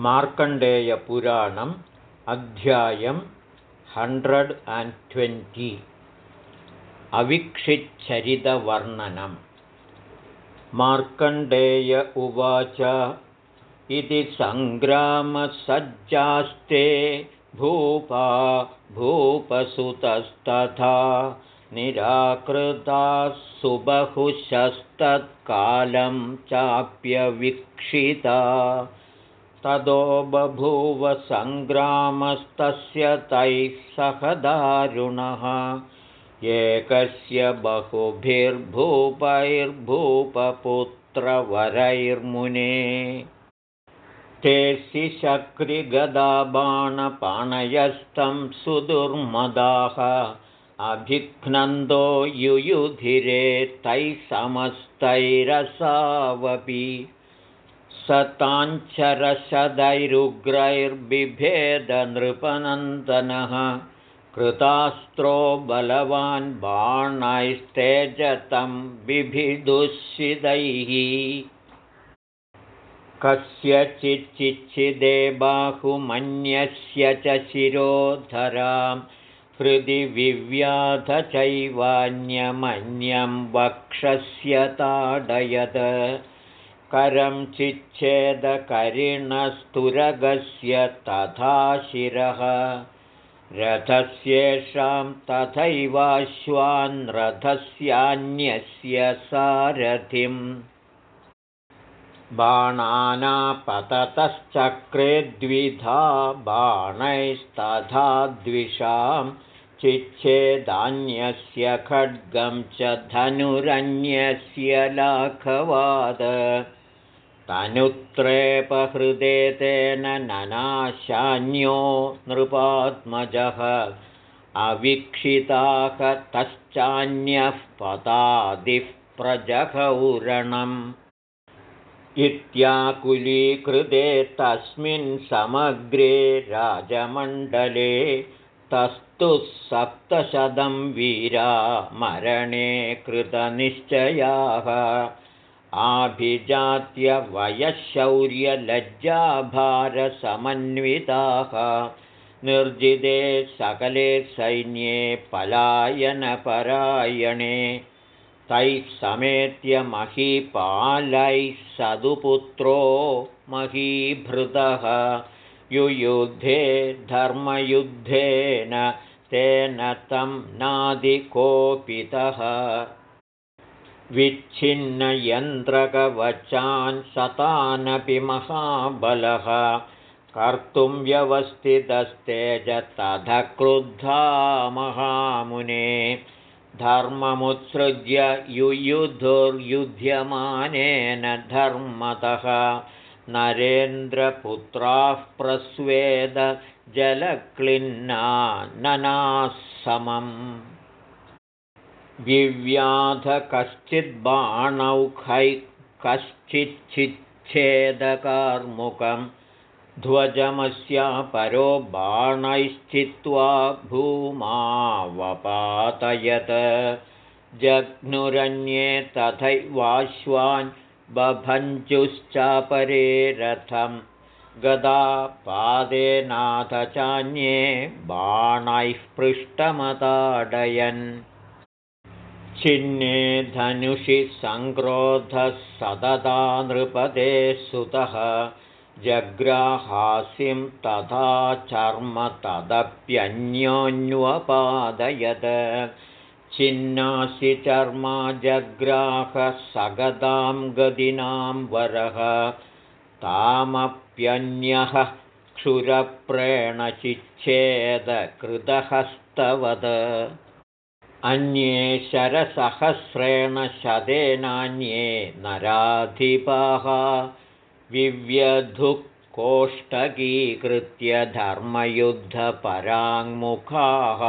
मार्कण्डेयपुराणम् अध्यायं hundred and twenty अविक्षिच्चरितवर्णनं मार्कण्डेय उवाच इति सङ्ग्रामसज्जास्ते भूपा भूपसुतस्तथा निराकृताः सुबहुशस्तत्कालं चाप्यवीक्षिता ततो बभूव सङ्ग्रामस्तस्य तैः सह दारुणः। एकस्य बहुभिर्भूपैर्भूपपुत्रवरैर्मुने। ते शिशक्रिगदाबाणपाणयस्तं सुदुर्मदाः। अभिघ्नन्दो युयुधिरे तैः समस्तैरसावपि सताञ्चरशदैरुग्रैर्बिभेदनृपनन्दनः कृतास्त्रो बलवान् बाणैस्तेजतं बिभिदुःशिदैः कस्यचिच्चिदे बाहुमन्यस्य च शिरोधरां हृदि विव्याध चैवान्यमन्यं वक्षस्य ताडयत् करं चिच्छेदकरिणस्तुरगस्य तथा शिरः। रथस्येषां तथैवाश्वान् रथस्यान्यस्य सारथिम्। बाणानापततश्चक्रे द्विधा बाणैस्तथा द्विषां चिच्छेदान्यस्य खड्गं च धनुरन्यस्य लाघवाद तनुत्रेपहृदे तेन ननाशान्यो नृपात्मजः। अवीक्षिताः तश्चान्यः पदादिः प्रजहौरणम् इत्याकुलीकृते तस्मिन् समग्रे राजमण्डले तस्तु सप्तशतं वीरा मरणे कृतनिश्चयाः आभिजात्यवयशौर्यलज्जाभारसमन्विताः निर्जिते सकले सैन्ये पलायनपरायणे तैः समेत्य महीपालैः सदुपुत्रो महीभृतः। युयुद्धे धर्मयुद्धेन तेन तं नादिकोपितः विच्छिन्नयन्त्रकवचान् शतानपि महाबलः। कर्तुं व्यवस्थितस्तेज तथा क्रुद्धा महामुने। धर्ममुत्सृज्य युयुधुर्युध्यमानेन धर्मतः। नरेन्द्रपुत्राः प्रस्वेदजलक्लिन्ना ननाः विव्याध कश्चिद्बाणौखैः कश्चिच्छिच्छेदकार्मुकं ध्वजमस्यापरो बाणैश्चित्वा भूमावपातयत्। जघ्नुरन्ये तथैवाश्वान् बभञ्जुश्चापरे रथं गदा पादेनाथ चान्ये बाणैः पृष्ठमताडयन् छिन्ने धनुषि सङ्क्रोधः सतता नृपदे सुतः। जग्राहासिं तथा चर्म तदप्यन्योन्वपादयत् छिन्नासि चर्मा जग्राहसगदां गदिनां वरः। तामप्यन्यः क्षुरप्रेणचिच्छेदकृतहस्तवद अन्ये शरसहस्रेण शतेनान्ये नराधिपाः विव्यधुकोष्ठकीकृत्य धर्मयुद्धपराङ्मुखाः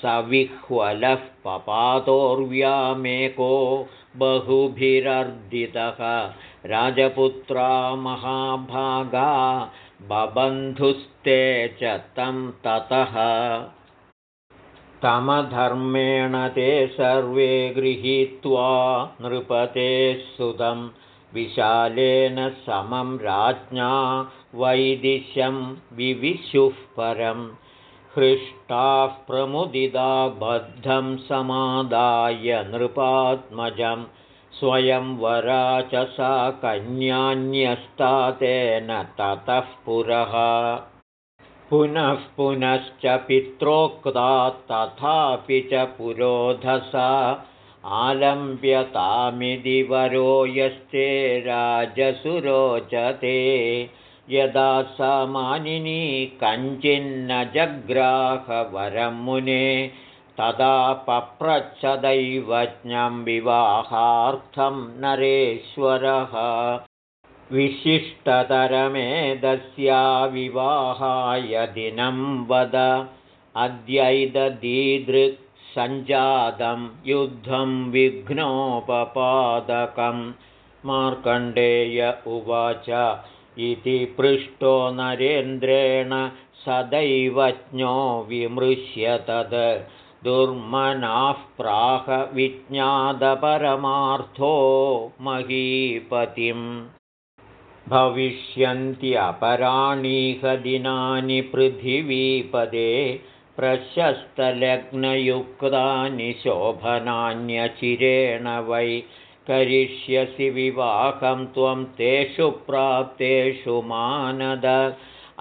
सविह्वलः पपातोर्व्यामेको बहुभिरर्दितः राजपुत्रा महाभागा बबन्धुस्ते च तं ततः तमधर्मेण ते सर्वे गृहीत्वा नृपते सुतं विशालेन समं राज्ञा वैदिशं विविशुः परं। हृष्टाः प्रमुदिदा बद्धं समादाय नृपात्मजं। स्वयं वरा च सा कन्यान्यस्ता तेन ततः पुरः पुनः पुनश्च पित्रोक्ता तथापि च पुरोधसा आलम्ब्यतामिति वरो यस्ते राजसुरोचते यदा सा कञ्चिन्न जग्राहवरं मुने तदा पप्रच्छदैवज्ञं विवाहार्थं नरेश्वरः विशिष्टतरमेदस्या विवाहाय दिनं वद अद्यैददीदृक् सञ्जातं युद्धं विघ्नोपपादकं। मार्कण्डेय उवाच इति पृष्टो नरेन्द्रेण सदैवज्ञो विमृश्य तद् दुर्मनाः प्राहविज्ञातपरमार्थो महीपतिम् भविष्यन्त्यपराणीह दिनानि पृथिवीपदे प्रशस्तलग्नयुक्तानि शोभनान्यचिरेण वै करिष्यसि विवाहं त्वं तेषु प्राप्तेषु मानद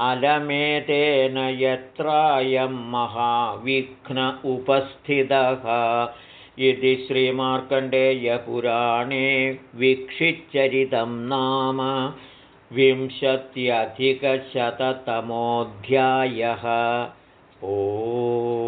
अलमेतेन यत्रायं महाविघ्न उपस्थितः। इति श्रीमार्कण्डेयपुराणे वीक्षिच्चरितं नाम विंशत्यधिकशततमोऽध्यायः। ओ